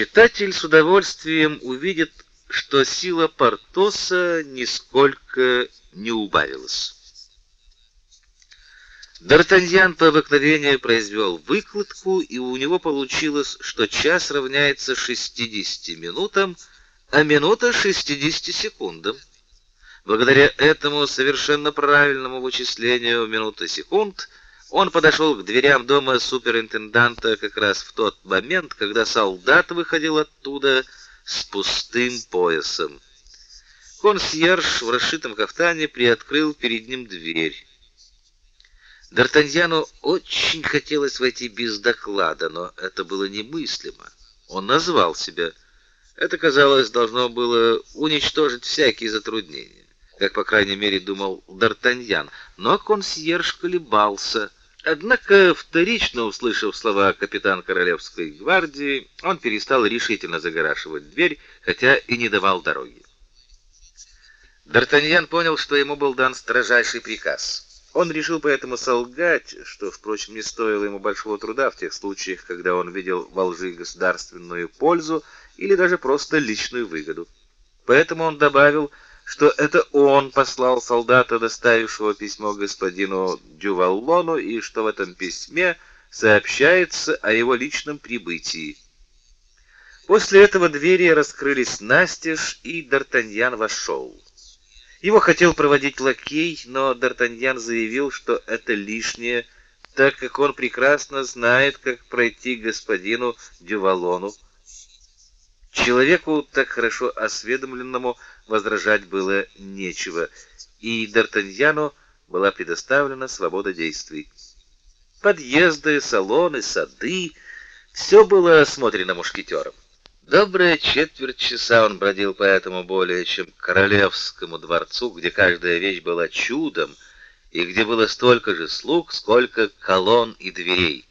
Читатель с удовольствием увидит, что сила Портоса нисколько не убавилась. Д'Артаньян по обыкновению произвел выкладку, и у него получилось, что час равняется 60 минутам, а минута 60 секундам. Благодаря этому совершенно правильному вычислению минуты секунд он подошел к дверям дома суперинтенданта как раз в тот момент, когда солдат выходил оттуда с пустым поясом. Консьерж в расшитом кафтане приоткрыл перед ним дверь. Д'Артаньяну очень хотелось войти без доклада, но это было немыслимо. Он назвал себя. Это, казалось, должно было уничтожить всякие затруднения, как, по крайней мере, думал Д'Артаньян. Но консьерж колебался. Однако, вторично услышав слова капитан королевской гвардии, он перестал решительно загораживать дверь, хотя и не давал дороги. Д'Артаньян понял, что ему был дан строжайший приказ — он решил поэтому солгать, что, впрочем, не стоило ему большого труда в тех случаях, когда он видел во лжи государственную пользу или даже просто личную выгоду. Поэтому он добавил, что это он послал солдата, доставившего письмо господину Дюваллону, и что в этом письме сообщается о его личном прибытии. После этого двери раскрылись настежь, и Д'Артаньян вошел. Его хотел проводить лакей, но Д'Артаньян заявил, что это лишнее, так как он прекрасно знает, как пройти к господину Дювалону. Человеку так хорошо осведомленному возражать было нечего, и Д'Артаньяну была предоставлена свобода действий. Подъезды, салоны, сады все было осмотрено мушкетером. Добрая четверть часа он бродил по этому более чем королевскому дворцу, где каждая вещь была чудом и где было столько же слуг, сколько колонн и дверей.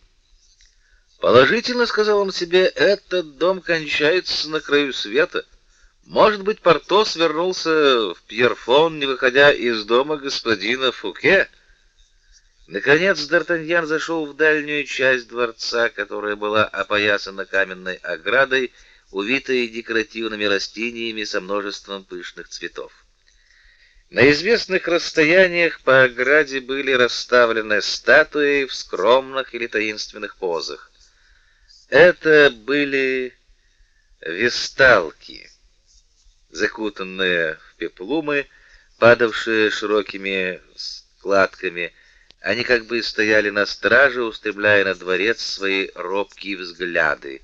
Положительно, сказал он себе, этот дом кончается на краю света. Может быть, Портос вернулся в Пьерфон, не выходя из дома господина Фуке. Наконец Д'Артаньян зашел в дальнюю часть дворца, которая была опоясана каменной оградой увитые декоративными растениями со множеством пышных цветов. На известных расстояниях по ограде были расставлены статуи в скромных или таинственных позах. Это были весталки, закутанные в пеплумы, падавшие широкими складками. Они как бы стояли на страже, устремляя на дворец свои робкие взгляды.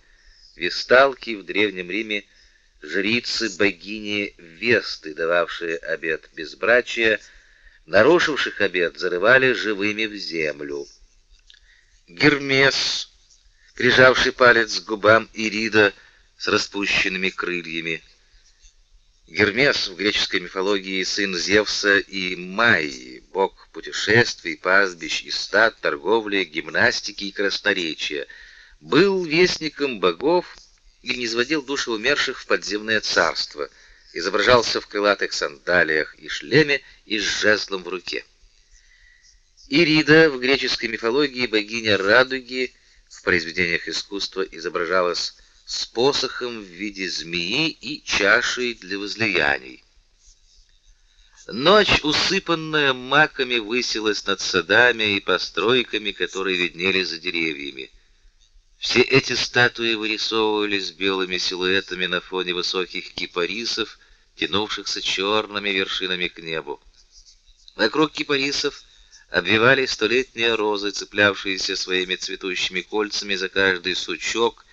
Весталки в древнем Риме жрицы богини Весты, дававшие обет безбрачия, нарушивших обет зарывали живыми в землю. Гермес, прижавший палец к губам Ирида с распущенными крыльями. Гермес в греческой мифологии сын Зевса и Майи, бог путешествий, пастбищ и стад, торговли, гимнастики и красноречия — был вестником богов и низводил души умерших в подземное царство, изображался в крылатых сандалиях и шлеме и с жезлом в руке. Ирида в греческой мифологии богиня радуги, в произведениях искусства изображалась с посохом в виде змеи и чашей для возлияний. Ночь, усыпанная маками, высилась над садами и постройками, которые виднелись за деревьями. Все эти статуи вырисовывались белыми силуэтами на фоне высоких кипарисов, тянувшихся черными вершинами к небу. Вокруг кипарисов обвивались столетние розы, цеплявшиеся своими цветущими кольцами за каждый сучок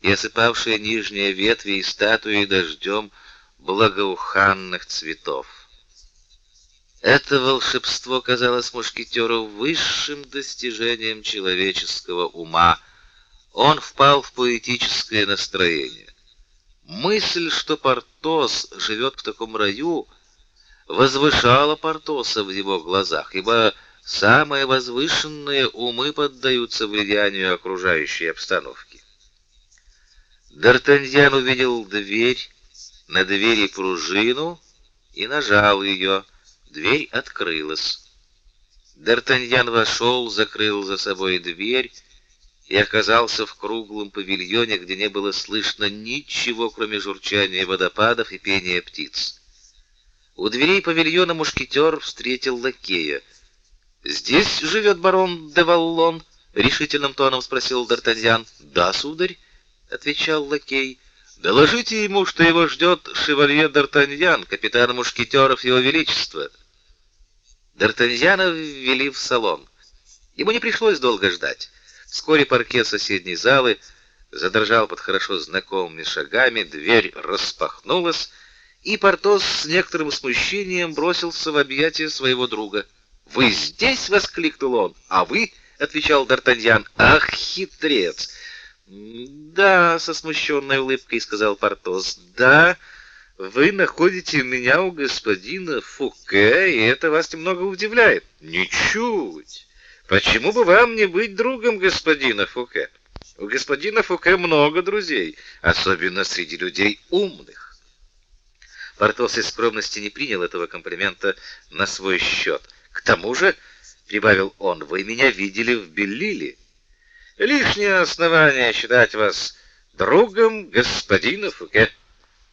и осыпавшие нижние ветви и статуи дождем благоуханных цветов. Это волшебство казалось мушкетеру высшим достижением человеческого ума — он впал в поэтическое настроение. Мысль, что Портос живет в таком раю, возвышала Портоса в его глазах, ибо самые возвышенные умы поддаются влиянию окружающей обстановки. Д'Артаньян увидел дверь, на двери пружину и нажал ее. Дверь открылась. Д'Артаньян вошел, закрыл за собой дверь и оказался в круглом павильоне, где не было слышно ничего, кроме журчания водопадов и пения птиц. У дверей павильона мушкетер встретил лакея. "Здесь живет барон де Валлон?" решительным тоном спросил Д'Артаньян. "Да, сударь", отвечал лакей. "Доложите ему, что его ждет шевалье Д'Артаньян, капитан мушкетеров его величества". Д'Артаньяна ввели в салон. Ему не пришлось долго ждать. Вскоре паркет соседней залы задрожал под хорошо знакомыми шагами, дверь распахнулась, и Портос с некоторым смущением бросился в объятия своего друга. "Вы здесь?" воскликнул он. "А вы?" отвечал Д'Артаньян. "Ах, хитрец!" "Да", со смущенной улыбкой сказал Портос. "Да, вы находите меня у господина Фуке, и это вас немного удивляет". "Ничуть. Почему бы вам не быть другом господина Фуке? У господина Фуке много друзей, особенно среди людей умных. Портос из скромности не принял этого комплимента на свой счет. К тому же, прибавил он, вы меня видели в Беллиле. Лишнее основание считать вас другом господина Фуке.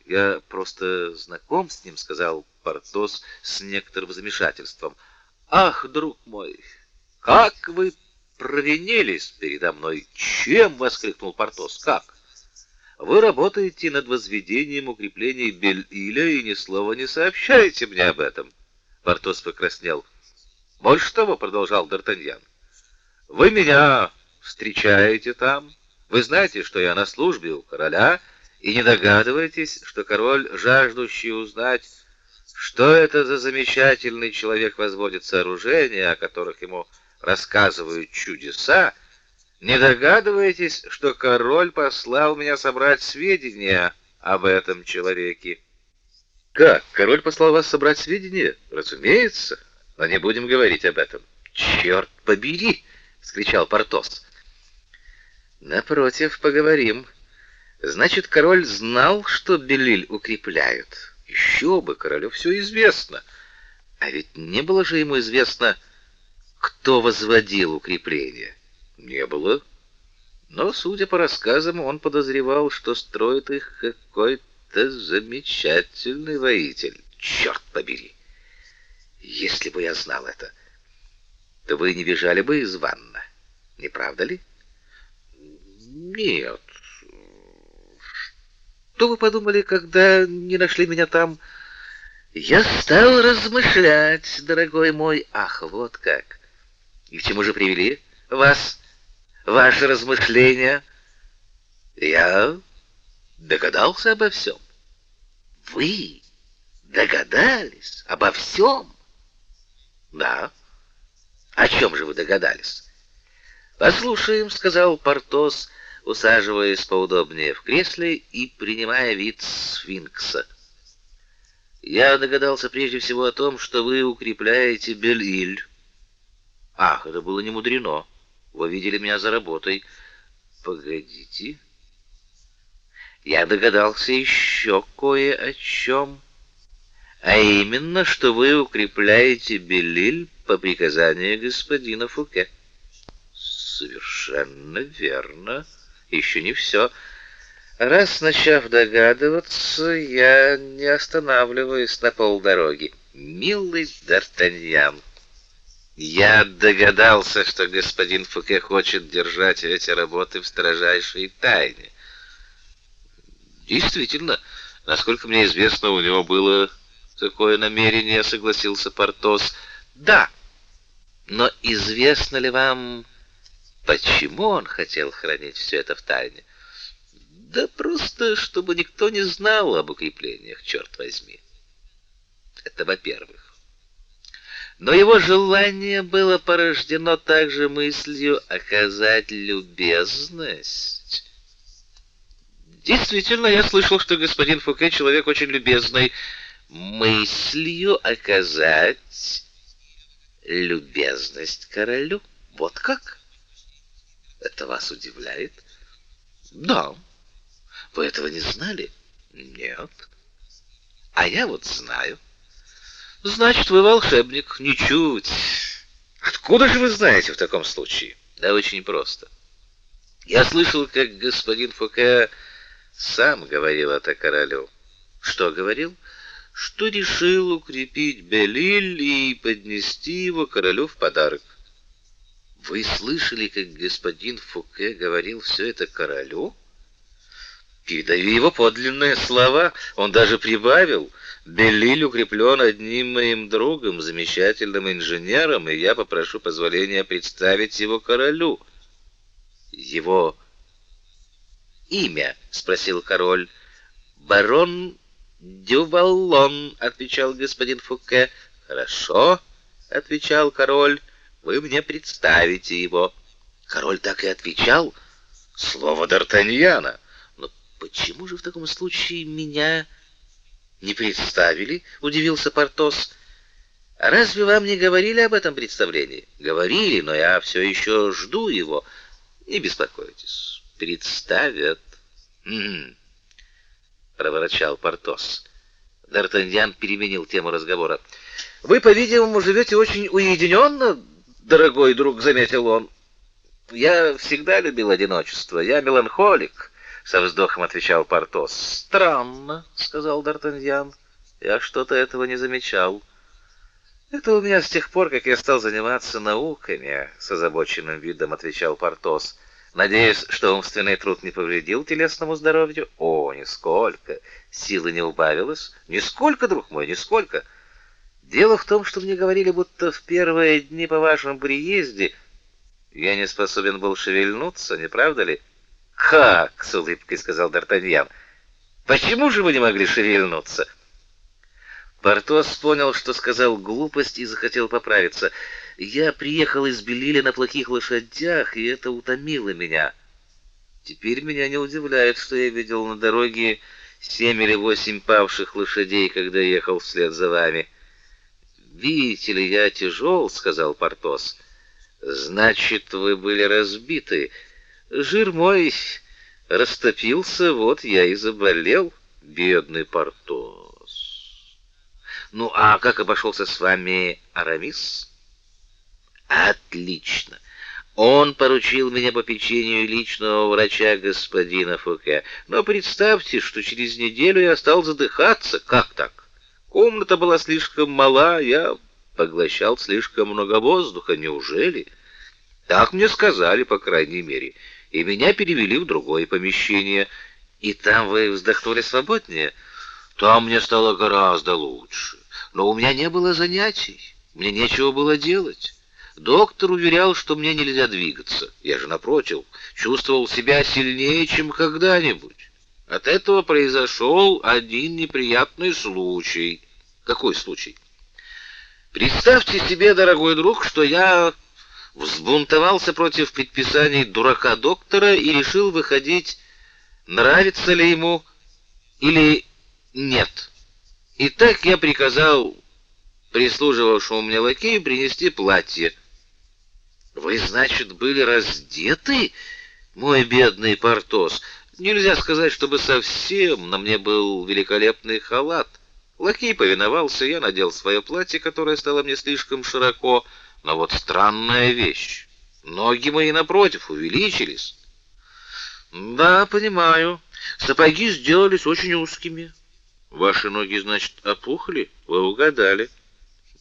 Я просто знаком с ним, сказал Портос с некоторым замешательством. Ах, друг мой, как вы провинились передо мной? Чем? воскликнул Портос. Как? Вы работаете над возведением укреплений Бель-Иля и ни слова не сообщаете мне об этом. Портос покраснел. Больше того, продолжал Д'Артаньян. Вы меня встречаете там. Вы знаете, что я на службе у короля, и не догадываетесь, что король, жаждущий узнать, что это за замечательный человек возводит сооружения, о которых ему рассказывают чудеса, не догадываетесь, что король послал меня собрать сведения об этом человеке? Как? Король послал вас собрать сведения? Разумеется, но не будем говорить об этом. Черт побери, вскричал Портос. Напротив, поговорим. Значит, король знал, что Белиль укрепляют. Еще бы, королю все известно. А ведь не было же ему известно, кто возводил укрепления. Не было. Но, судя по рассказам, он подозревал, что строит их какой-то замечательный воитель. Черт побери! Если бы я знал это, то вы не бежали бы из ванна, не правда ли? Нет. Что вы подумали, когда не нашли меня там? Я стал размышлять, дорогой мой. Ах, вот как. И к чему же привели вас ваши размышления? Я догадался обо всем. Вы догадались обо всем? Да. О чем же вы догадались? Послушаем, сказал Портос, усаживаясь поудобнее в кресле и принимая вид сфинкса. Я догадался прежде всего о том, что вы укрепляете Белиль. Ах, это было не мудрено. Вы видели меня за работой. Погодите. Я догадался еще кое о чем. А именно, что вы укрепляете Белиль по приказанию господина Фуке. Совершенно верно. Еще не все. Раз начав догадываться, я не останавливаюсь на полдороги. Милый Д'Артаньян, я догадался, что господин Фуке хочет держать эти работы в строжайшей тайне. Действительно, насколько мне известно, у него было такое намерение, согласился Портос. Да. Но известно ли вам, почему он хотел хранить все это в тайне? Да просто чтобы никто не знал об укреплениях, черт возьми. Это во-первых. Но его желание было порождено также мыслью оказать любезность. Действительно, я слышал, что господин Фуке человек очень любезный. Мыслью оказать любезность королю. Вот как? Это вас удивляет? Да. Вы этого не знали? Нет. А я вот знаю. Значит, вы волшебник, ничуть. Откуда же вы знаете в таком случае? Да очень просто. Я слышал, как господин Фуке сам говорил это королю. Что говорил? Что решил укрепить Белиль и поднести его королю в подарок. Вы слышали, как господин Фуке говорил все это королю? Передаю его подлинные слова. Он даже прибавил: Белиль укреплен одним моим другом, замечательным инженером, и я попрошу позволения представить его королю. Его имя, спросил король. Барон Дюваллон, отвечал господин Фуке. Хорошо, отвечал король. Вы мне представите его. Король так и отвечал. Слово Д'Артаньяна. Но почему же в таком случае меня не представили? удивился Портос. Разве вам не говорили об этом представлении? Говорили, но я все еще жду его. Не беспокойтесь, представят. М проворчал Портос. Д'Артаньян переменил тему разговора. Вы, по-видимому, живете очень уединенно, дорогой друг, заметил он. Я всегда любил одиночество. Я меланхолик, со вздохом отвечал Портос. Странно, сказал Д'Артаньян. Я что-то этого не замечал. Это у меня с тех пор, как я стал заниматься науками, с озабоченным видом отвечал Портос. Надеюсь, что умственный труд не повредил телесному здоровью. О, нисколько. Силы не убавилось. Нисколько, друг мой, нисколько. Дело в том, что мне говорили, будто в первые дни по вашему приезде я не способен был шевельнуться, не правда ли? Как, с улыбкой сказал Д'Артаньян. Почему же вы не могли шевельнуться? Портос понял, что сказал глупость и захотел поправиться. Я приехал из Белиля на плохих лошадях, и это утомило меня. Теперь меня не удивляет, что я видел на дороге семь или восемь павших лошадей, когда ехал вслед за вами. Видите ли, я тяжел, сказал Портос. Значит, вы были разбиты. Жир мой растопился, вот я и заболел, бедный Портос. Ну, а как обошелся с вами Арамис? Отлично. Он поручил меня по печенью личного врача господина Фуке. Но представьте, что через неделю я стал задыхаться. Как так? Комната была слишком мала, я поглощал слишком много воздуха, неужели? Так мне сказали, по крайней мере, и меня перевели в другое помещение. И там вы вздохнули свободнее? Там мне стало гораздо лучше, но у меня не было занятий, мне нечего было делать. Доктор уверял, что мне нельзя двигаться. Я же напротив чувствовал себя сильнее, чем когда-нибудь. От этого произошел один неприятный случай. Какой случай? Представьте себе, дорогой друг, что я взбунтовался против предписаний дурака доктора и решил выходить, нравится ли ему или нет. И так я приказал прислуживавшему мне лакею принести платье. Вы, значит, были раздеты, мой бедный Портос? Нельзя сказать, чтобы совсем, на мне был великолепный халат. Лакей повиновался, я надел свое платье, которое стало мне слишком широко, но вот странная вещь. Ноги мои напротив увеличились. Да, понимаю. Сапоги сделались очень узкими. Ваши ноги, значит, опухли? Вы угадали.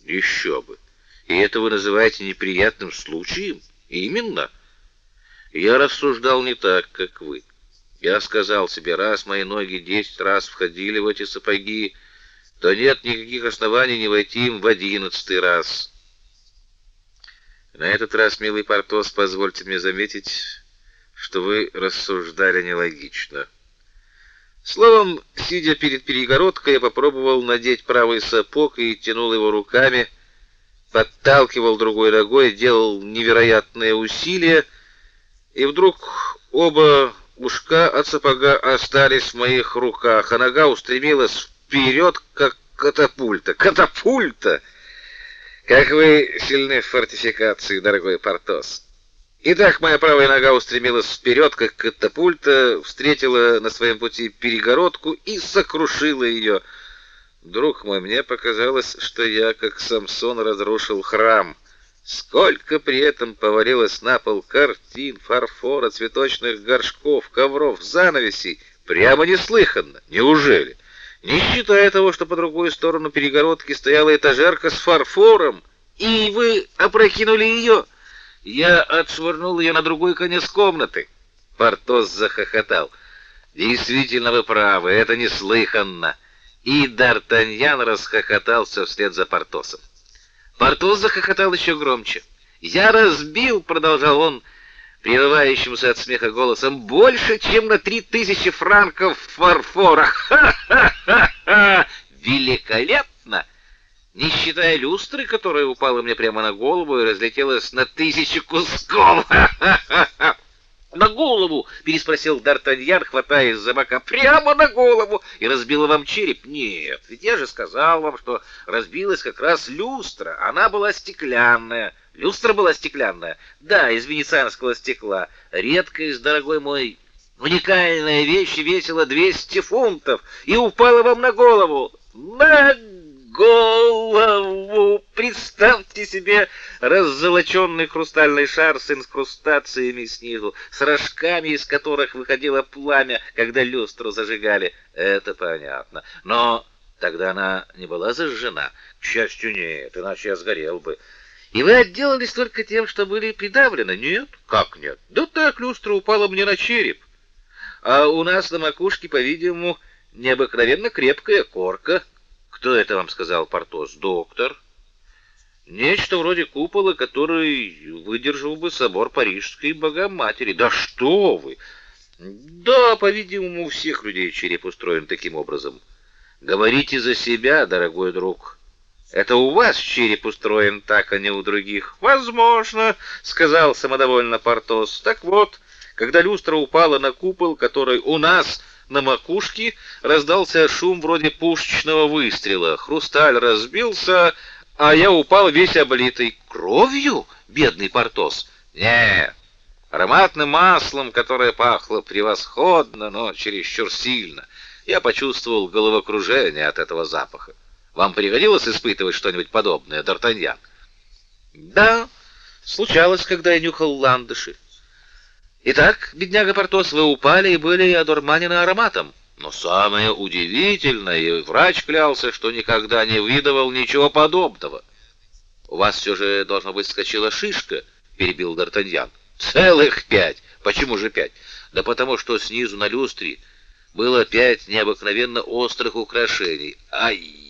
Еще бы. И это вы называете неприятным случаем? Именно. Я рассуждал не так, как вы. Я сказал себе, раз мои ноги десять раз входили в эти сапоги, то нет никаких оснований не войти им в одиннадцатый раз. На этот раз, милый Портос, позвольте мне заметить, что вы рассуждали нелогично. Словом, сидя перед перегородкой, я попробовал надеть правый сапог и тянул его руками, подталкивал другой ногой, делал невероятные усилия, и вдруг оба ушка от сапога остались в моих руках, а нога устремилась вперед, как катапульта. Катапульта! Как вы сильны в фортификации, дорогой Портос. Итак, моя правая нога устремилась вперед, как катапульта, встретила на своем пути перегородку и сокрушила ее. Друг мой, мне показалось, что я, как Самсон, разрушил храм. Сколько при этом повалилось на пол картин, фарфора, цветочных горшков, ковров, занавесей, прямо неслыханно. Неужели? Не считая того, что по другую сторону перегородки стояла этажерка с фарфором, и вы опрокинули ее. Я отшвырнул ее на другой конец комнаты. Портос захохотал. Действительно вы правы, это неслыханно. И Д'Артаньян расхохотался вслед за Портосом. Портос захохотал еще громче. "Я разбил", продолжал он прерывающимся от смеха голосом, "больше, чем на три тысячи франков фарфора. Ха-ха-ха! Великолепно!" не считая люстры, которая упала мне прямо на голову и разлетелась на тысячи кусков. На голову, переспросил Д'Артаньян, хватаясь за бока. Прямо на голову и разбила вам череп? Нет, ведь я же сказал вам, что разбилась как раз люстра. Она была стеклянная. Люстра была стеклянная. Да, из венецианского стекла. Редкость, дорогой мой. Уникальная вещь весила 200 фунтов и упала вам на голову. На голову! Представьте себе раззолоченный хрустальный шар с инкрустациями снизу, с рожками, из которых выходило пламя, когда люстру зажигали. Это понятно. Но тогда она не была зажжена. К счастью, нет, иначе я сгорел бы. И вы отделались только тем, что были придавлены? Нет? Как нет? Да так, люстра упала мне на череп. А у нас на макушке, по-видимому, необыкновенно крепкая корка. Кто это вам сказал, Портос? Доктор? Нечто вроде купола, который выдержал бы собор Парижской Богоматери. Да что вы! Да, по-видимому, у всех людей череп устроен таким образом. Говорите за себя, дорогой друг. Это у вас череп устроен так, а не у других. Возможно, сказал самодовольно Портос. Так вот, когда люстра упала на купол, который у нас на макушке раздался шум вроде пушечного выстрела. Хрусталь разбился, а я упал весь облитый кровью, бедный Портос. Не, ароматным маслом, которое пахло превосходно, но чересчур сильно. Я почувствовал головокружение от этого запаха. Вам приходилось испытывать что-нибудь подобное, Д'Артаньян? Да, случалось, когда я нюхал ландыши. Итак, бедняга Портос, вы упали и были одурманены ароматом. Но самое удивительное, и врач клялся, что никогда не видывал ничего подобного. У вас все же должно быть скочила шишка, перебил Д'Артаньян. Целых пять. Почему же пять? Да потому что снизу на люстре было пять необыкновенно острых украшений. Ай-яй.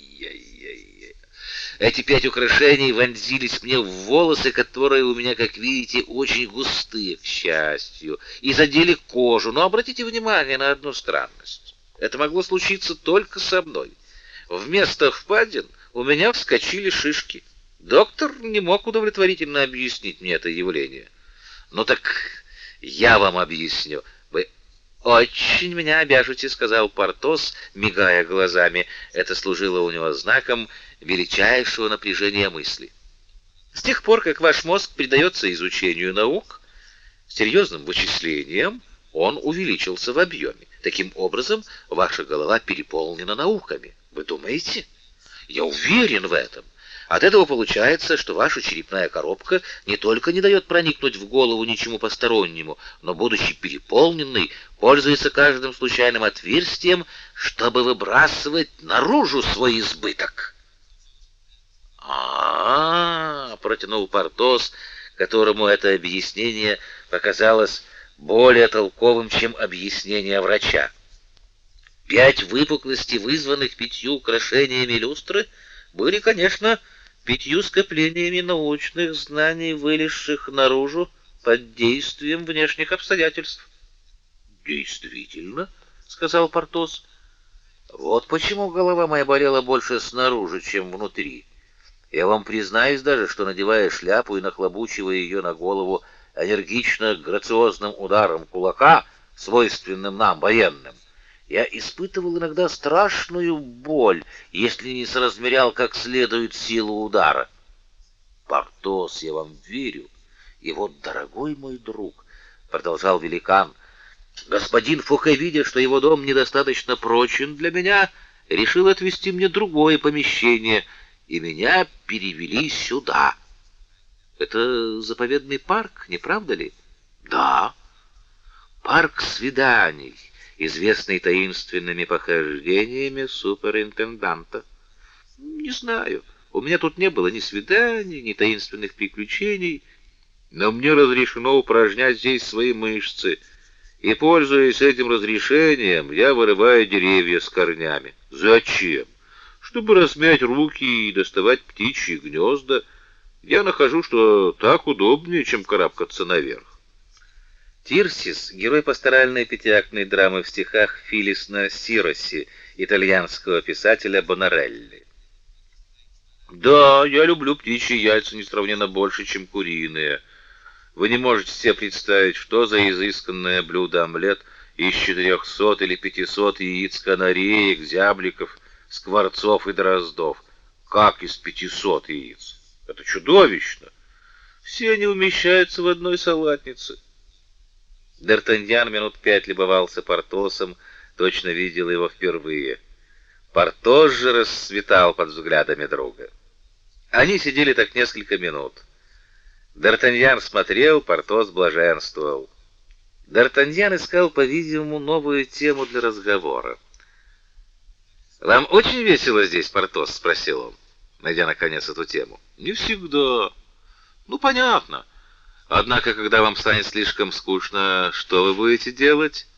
Эти пять украшений вонзились мне в волосы, которые у меня, как видите, очень густые, к счастью, и задели кожу. Но обратите внимание на одну странность. Это могло случиться только со мной. Вместо впадин у меня вскочили шишки. Доктор не мог удовлетворительно объяснить мне это явление. Ну так я вам объясню. Вы очень меня обяжете, сказал Портос, мигая глазами. Это служило у него знаком величайшего напряжения мысли. С тех пор, как ваш мозг предается изучению наук, серьезным вычислениям, он увеличился в объеме. Таким образом, ваша голова переполнена науками. Вы думаете? Я уверен в этом. От этого получается, что ваша черепная коробка не только не дает проникнуть в голову ничему постороннему, но, будучи переполненной, пользуется каждым случайным отверстием, чтобы выбрасывать наружу свой избыток. А, -а, -а протянул Портос, которому это объяснение показалось более толковым, чем объяснение врача. Пять выпуклостей, вызванных пятью украшениями люстры, были, конечно, пятью скоплениями научных знаний, вылезших наружу под действием внешних обстоятельств. Действительно, сказал Портос. Вот почему голова моя болела больше снаружи, чем внутри. Я вам признаюсь даже, что надевая шляпу и нахлобучивая ее на голову энергично грациозным ударом кулака, свойственным нам военным, я испытывал иногда страшную боль, если не соразмерял как следует силу удара. Портос, я вам верю. И вот, дорогой мой друг, продолжал великан, господин Фуке, видя, что его дом недостаточно прочен для меня, решил отвести мне другое помещение — и меня перевели сюда. Это заповедный парк, не правда ли? Да. Парк свиданий, известный таинственными похождениями суперинтенданта. Не знаю. У меня тут не было ни свиданий, ни таинственных приключений, но мне разрешено упражнять здесь свои мышцы. И пользуясь этим разрешением, я вырываю деревья с корнями. Зачем? Чтобы размять руки и доставать птичьи гнезда. Я нахожу, что так удобнее, чем карабкаться наверх. Тирсис герой пасторальной пятиактной драмы в стихах Филисна Сироси, итальянского писателя Бонарелли. Да, я люблю птичьи яйца несравненно больше, чем куриные. Вы не можете себе представить, что за изысканное блюдо омлет из 400 или 500 яиц канареек, зябликов, скворцов и дроздов. Как из 500 яиц? Это чудовищно. Все они умещаются в одной салатнице. Д'Артаньян минут пять любовался Портосом, точно видел его впервые. Портос же расцветал под взглядами друга. Они сидели так несколько минут. Д'Артаньян смотрел, Портос блаженствовал. Д'Артаньян искал, по-видимому, новую тему для разговора. «Вам очень весело здесь, Портос?» — спросил он, найдя, наконец, эту тему. «Не всегда. Ну, понятно. Однако, когда вам станет слишком скучно, что вы будете делать?»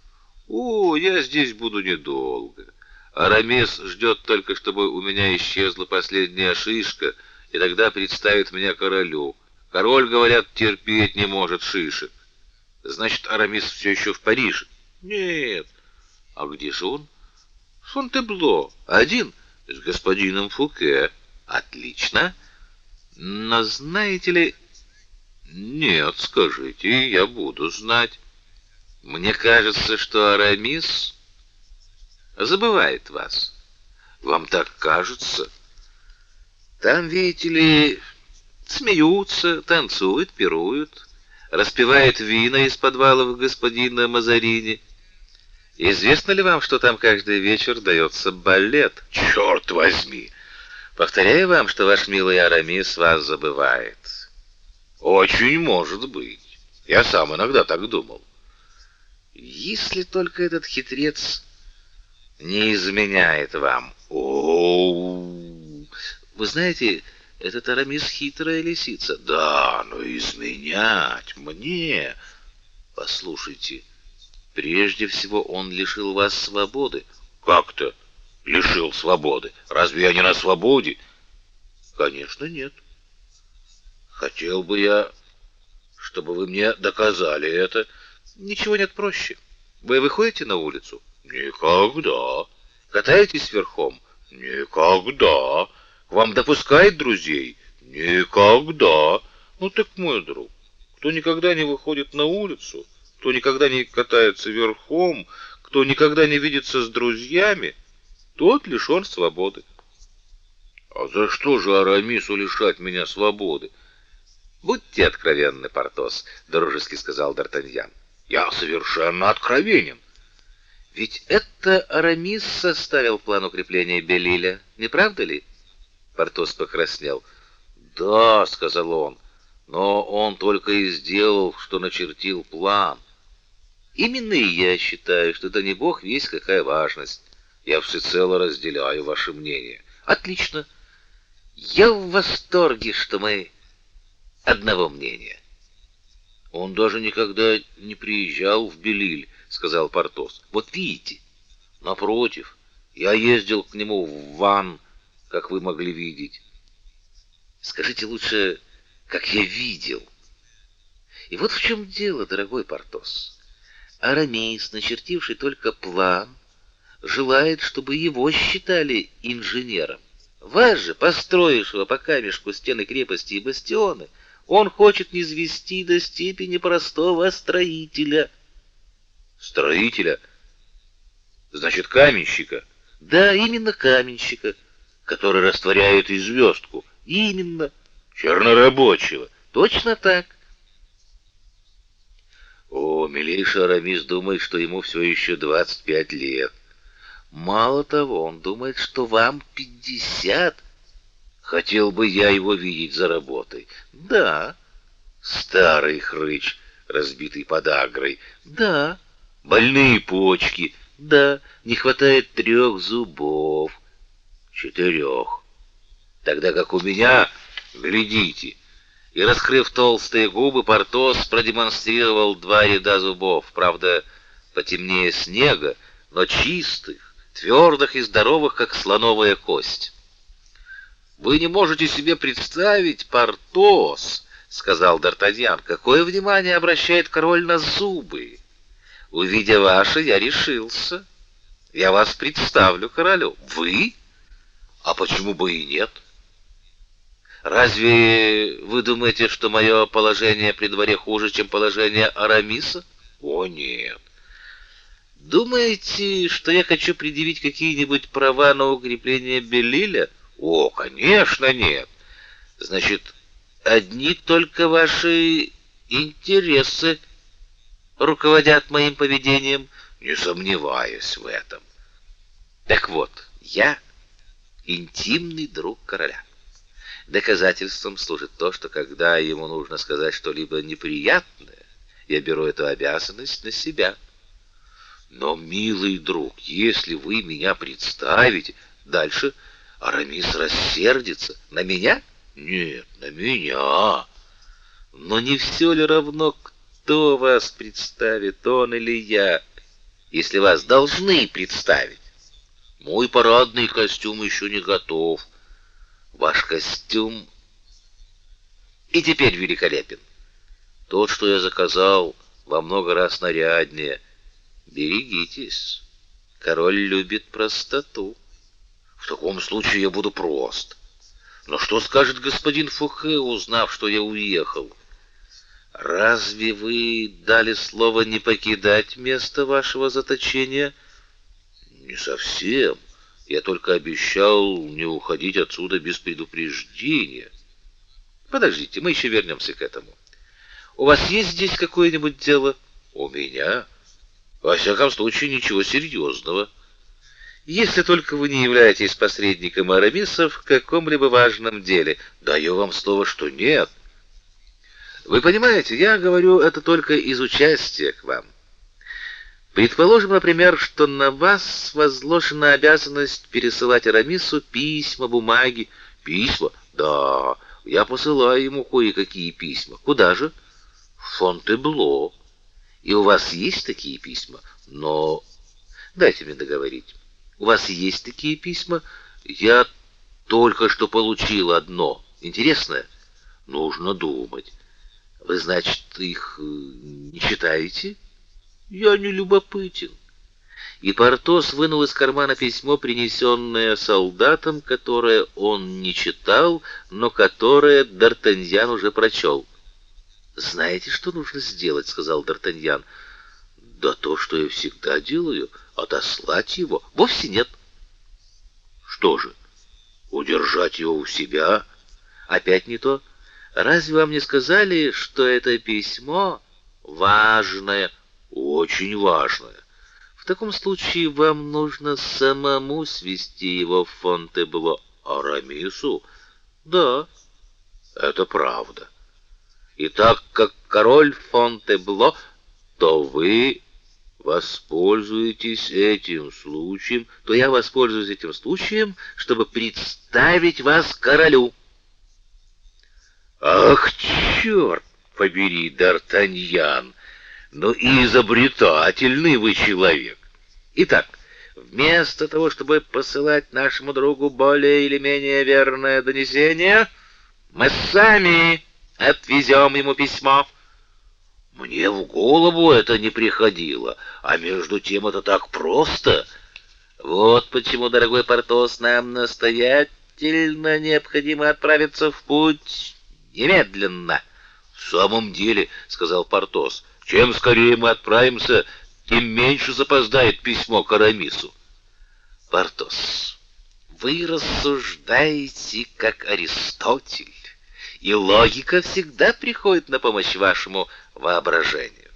«О, я здесь буду недолго. Арамис ждет только, чтобы у меня исчезла последняя шишка — и тогда представит меня королю. Король, говорят, терпеть не может шишек. Значит, Арамис все еще в Париже? Нет. А где же он? Фонтебло. Один с господином Фуке. Отлично. Но знаете ли... Нет, скажите, я буду знать. Мне кажется, что Арамис забывает вас. Вам так кажется? Там, видите ли, смеются, танцуют, пируют, распивают вина из подвалов господина Мазарини. Известно ли вам, что там каждый вечер дается балет? Черт возьми! Повторяю вам, что ваш милый Арамис вас забывает. Очень может быть. Я сам иногда так думал. Если только этот хитрец не изменяет вам. О, вы знаете, этот Арамис хитрая лисица. Да, но изменять мне... Послушайте, прежде всего он лишил вас свободы. Как-то лишил свободы? Разве я не на свободе? Конечно, нет. Хотел бы я, чтобы вы мне доказали это. Ничего нет проще. Вы выходите на улицу? Никогда. Катаетесь верхом? Никогда. К вам допускает друзей? Никогда. Ну так мой друг, кто никогда не выходит на улицу, кто никогда не катается верхом, кто никогда не видится с друзьями, тот лишен свободы. А за что же Арамису лишать меня свободы? Будьте откровенны, Портос, дружески сказал Д'Артаньян. Я совершенно откровенен. Ведь это Арамис составил план укрепления Белиля, не правда ли? Портос покраснел. "Да", сказал он. "Но он только и сделал, что начертил план. Именно и я считаю, что это не бог весь какая важность. Я всецело разделяю ваше мнение. Отлично. Я в восторге, что мы одного мнения. Он даже никогда не приезжал в Белиль, сказал Портос. Вот видите? Напротив, я ездил к нему в Ван как вы могли видеть. Скажите лучше, как я видел. И вот в чем дело, дорогой Портос. Арамис, начертивший только план, желает, чтобы его считали инженером. Вас же, построившего по камешку стены крепости и бастионы, он хочет низвести до степени простого строителя. Строителя? Значит, каменщика? Да, именно каменщика который растворяет и звездку. Именно. Чернорабочего. Точно так. О, милейший Арамис думает, что ему все еще 25 лет. Мало того, он думает, что вам 50. Хотел бы я его видеть за работой. Да, Старый хрыч, разбитый подагрой. Да, больные почки. Да, не хватает трех зубов. Четырех. Тогда как у меня, глядите, и раскрыв толстые губы, Портос продемонстрировал два ряда зубов, правда, потемнее снега, но чистых, твердых и здоровых, как слоновая кость. Вы не можете себе представить, Портос, сказал Д'Артаньян, какое внимание обращает король на зубы. Увидя ваши, я решился. Я вас представлю королю. Вы? А почему бы и нет? Разве вы думаете, что мое положение при дворе хуже, чем положение Арамиса? О нет. Думаете, что я хочу предъявить какие-нибудь права на укрепление Белиля? О, конечно, нет. Значит, одни только ваши интересы руководят моим поведением, не сомневаюсь в этом. Так вот, я интимный друг короля. Доказательством служит то, что когда ему нужно сказать что-либо неприятное, я беру эту обязанность на себя. Но, милый друг, если вы меня представите, дальше Арамис рассердится. На меня? Нет, на меня. Но не все ли равно, кто вас представит, он или я, если вас должны представить? Мой парадный костюм еще не готов. Ваш костюм и теперь великолепен. Тот, что я заказал, во много раз наряднее. Берегитесь. Король любит простоту. В таком случае я буду прост. Но что скажет господин Фухе, узнав, что я уехал? Разве вы дали слово не покидать место вашего заточения? Не совсем. Я только обещал не уходить отсюда без предупреждения. Подождите, мы еще вернемся к этому. У вас есть здесь какое-нибудь дело? У меня? Во всяком случае, ничего серьезного. Если только вы не являетесь посредником Арамиса в каком-либо важном деле. Даю вам слово, что нет. Вы понимаете, я говорю это только из участия к вам. Предположим, например, что на вас возложена обязанность пересылать Арамису письма, бумаги. Письма? Да, я посылаю ему кое-какие письма. Куда же? В Фонтебло. И у вас есть такие письма, но дайте мне договорить. У вас есть такие письма? Я только что получил одно. Интересное? Нужно думать. Вы, значит, их э, не читаете? Я не любопытен. И Портос вынул из кармана письмо, принесенное солдатом, которое он не читал, но которое Д'Артаньян уже прочел. Знаете, что нужно сделать, сказал Д'Артаньян. Да то, что я всегда делаю, отослать его. Вовсе нет. Что же? Удержать его у себя? Опять не то. Разве вам не сказали, что это письмо важное, очень важное? В таком случае вам нужно самому свести его в Фонтебло Арамису. Да, это правда. И так как король Фонтебло, то вы воспользуетесь этим случаем, то я воспользуюсь этим случаем, чтобы представить вас королю. Ах, черт побери, Д'Артаньян! Ну и изобретательный вы человек. Итак, вместо того, чтобы посылать нашему другу более или менее верное донесение, мы сами Отвезем ему письмо. Мне в голову это не приходило, а между тем это так просто. Вот почему, дорогой Портос, нам настоятельно необходимо отправиться в путь немедленно. В самом деле, сказал Портос, чем скорее мы отправимся, тем меньше запоздает письмо к Арамису. Портос, вы рассуждаете как Аристотель и логика всегда приходит на помощь вашему воображению.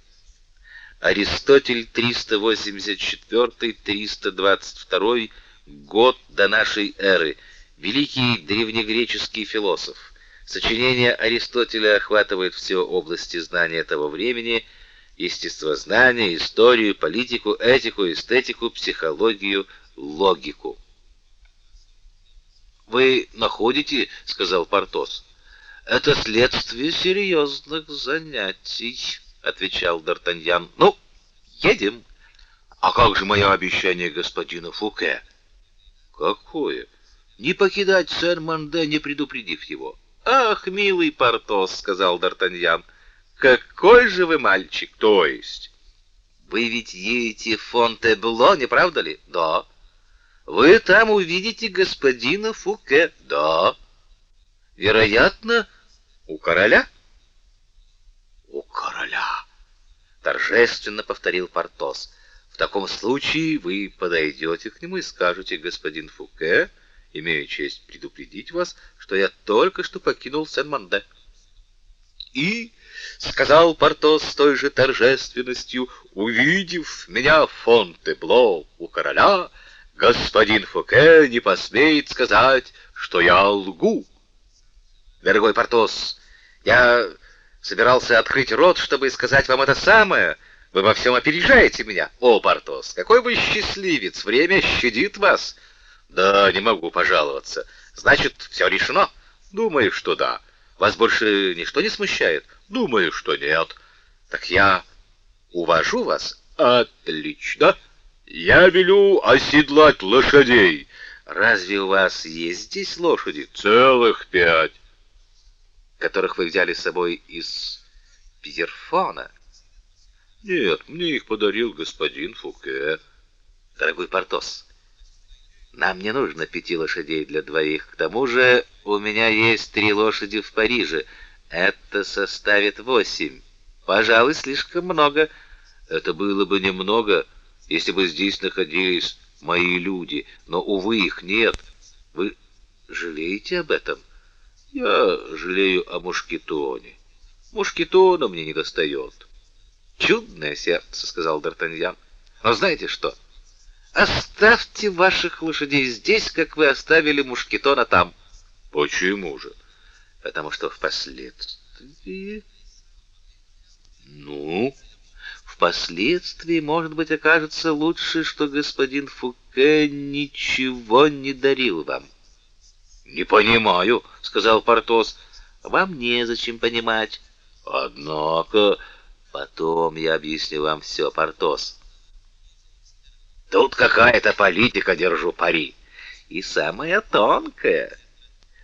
Аристотель 384-322 год до нашей эры, великий древнегреческий философ, Сочинения Аристотеля охватывают все области знания того времени: естествознание, историю, политику, этику, эстетику, психологию, логику. Вы находите, сказал Портос. Это следствие серьезных занятий, отвечал Д'Артаньян. Ну, едем. А как же мое обещание господину Фуке? Какое? Не покидать Сен-Манде, не предупредив его. Ах, милый Портос, сказал Д'Артаньян. Какой же вы мальчик, то есть? Вы ведь едете в Фонтебло, не правда ли? Да. Вы там увидите господина Фуке. Да. Вероятно, у короля. У короля, торжественно повторил Портос. В таком случае вы подойдете к нему и скажете: "Господин Фуке, имею честь предупредить вас, что я только что покинул Сен-Манде". И сказал Портос с той же торжественностью, увидев меня в Фонтебло у короля, господин Фуке не посмеет сказать, что я лгу. Дорогой Портос, я собирался открыть рот, чтобы сказать вам это самое. Вы во всем опережаете меня. О, Портос, какой вы счастливец! Время щадит вас. Да, не могу пожаловаться. Значит, все решено? Думаю, что да. Вас больше ничто не смущает? Думаю, что нет. Так я увожу вас. Отлично. Я велю оседлать лошадей. Разве у вас есть здесь лошади? Целых пять, которых вы взяли с собой из Пьерфона? Нет, мне их подарил господин Фуке. Дорогой Портос, нам не нужно пяти лошадей для двоих. К тому же у меня есть три лошади в Париже. Это составит восемь. Пожалуй, слишком много. Это было бы немного если бы здесь находились мои люди, но увы, их нет. Вы жалеете об этом? Я жалею о мушкетоне. Мушкетона мне не достает. Чудное сердце, сказал Д'Артаньян. Но знаете что? Оставьте ваших лошадей здесь, как вы оставили мушкетона там. Почему же? Потому что впоследствии Ну, Впоследствии, может быть, окажется лучше, что господин Фуке ничего не дарил вам. Не понимаю, сказал Портос. Вам незачем понимать. Однако потом я объясню вам все, Портос. Тут какая-то политика, держу пари, и самая тонкая.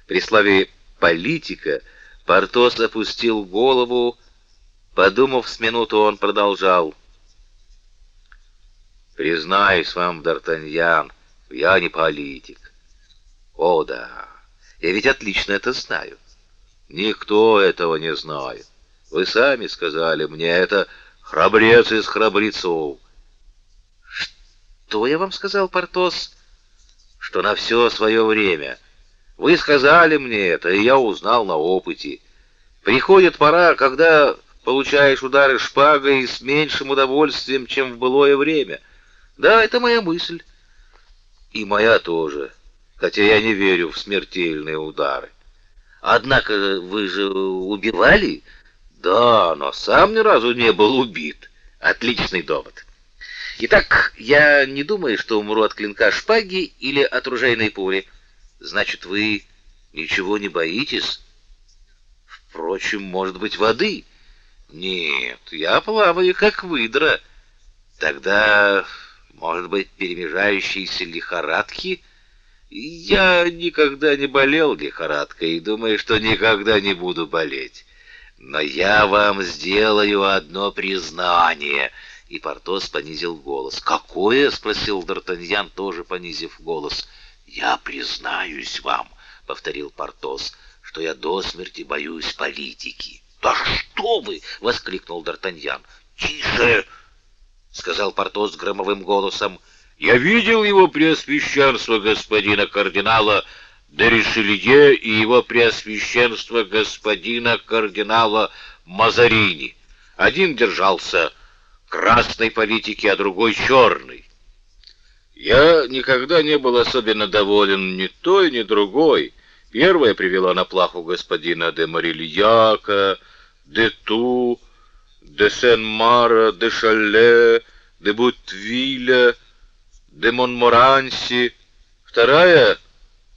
При слове политика Портос опустил голову Подумав с минуту, он продолжал: Признаюсь вам, Д'Артаньян, я не политик. О да, я ведь отлично это знаю. Никто этого не знает. Вы сами сказали мне это храбрец из храбрецов. Что я вам сказал, Портос? Что на все свое время. Вы сказали мне это, и я узнал на опыте. Приходит пора, когда получаешь удары шпагой с меньшим удовольствием, чем в былое время. Да, это моя мысль. И моя тоже, хотя я не верю в смертельные удары. Однако вы же убивали? Да, но сам ни разу не был убит. Отличный довод. Итак, я не думаю, что умру от клинка шпаги или от ружейной пули. Значит, вы ничего не боитесь? Впрочем, может быть, воды. Нет, я плаваю как выдра. Тогда, может быть, перемежающиеся лихорадки? Я никогда не болел лихорадкой и думаю, что никогда не буду болеть. Но я вам сделаю одно признание. И Портос понизил голос. Какое? спросил Д'Артаньян, тоже понизив голос. Я признаюсь вам, повторил Портос, что я до смерти боюсь политики. "Да что вы!" воскликнул Д'Артаньян. "Тише!" сказал Портос громовым голосом. "Я видел его преосвященство господина кардинала де Ришелье и его преосвященство господина кардинала Мазарини. Один держался красной политики, а другой черной. Я никогда не был особенно доволен ни той, ни другой. Первая привела на плаху господина де Марильяка, де Ту, де Сен-Мара, де Шале, де Бутвиля, де Монморанси. Вторая —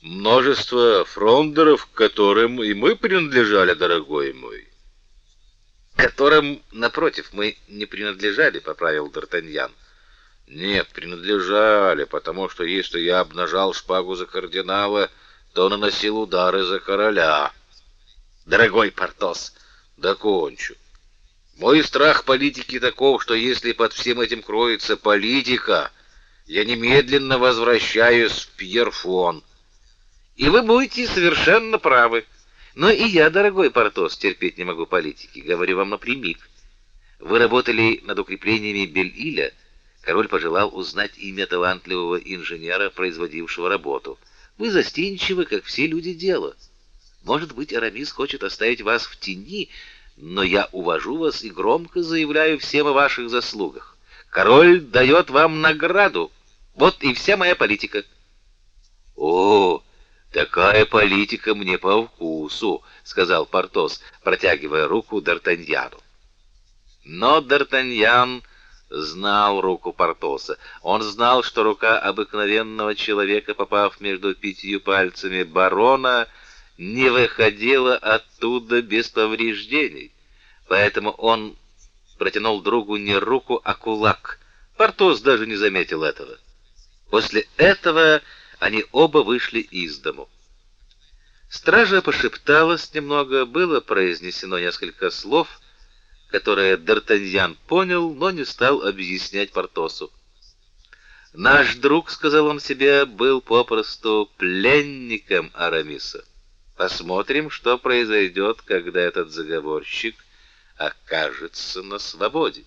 множество фрондеров, к которым и мы принадлежали, дорогой мой. Которым, напротив, мы не принадлежали, — поправил Д'Артаньян. Нет, принадлежали, потому что если я обнажал шпагу за кардинала, то наносил удары за короля. Дорогой Портос, докончу. Мой страх политики таков, что если под всем этим кроется политика, я немедленно возвращаюсь в Пьерфон. И вы будете совершенно правы. Но и я, дорогой Портос, терпеть не могу политики, говорю вам напрямик. Вы работали над укреплениями Бель-Иля. Король пожелал узнать имя талантливого инженера, производившего работу. Вы застенчивы, как все люди дела. Может быть, Арамис хочет оставить вас в тени, но я увожу вас и громко заявляю всем о ваших заслугах. Король дает вам награду. Вот и вся моя политика. О, такая политика мне по вкусу, сказал Портос, протягивая руку Д'Артаньяну. Но Д'Артаньян знал руку Портоса. Он знал, что рука обыкновенного человека, попав между пятью пальцами барона, не выходила оттуда без повреждений. Поэтому он протянул другу не руку, а кулак. Портос даже не заметил этого. После этого они оба вышли из дому. Стража пошепталась немного, было произнесено несколько слов, которые Д'Артаньян понял, но не стал объяснять Портосу. Наш друг, сказал он себе, был попросту пленником Арамиса. Посмотрим, что произойдет, когда этот заговорщик окажется на свободе.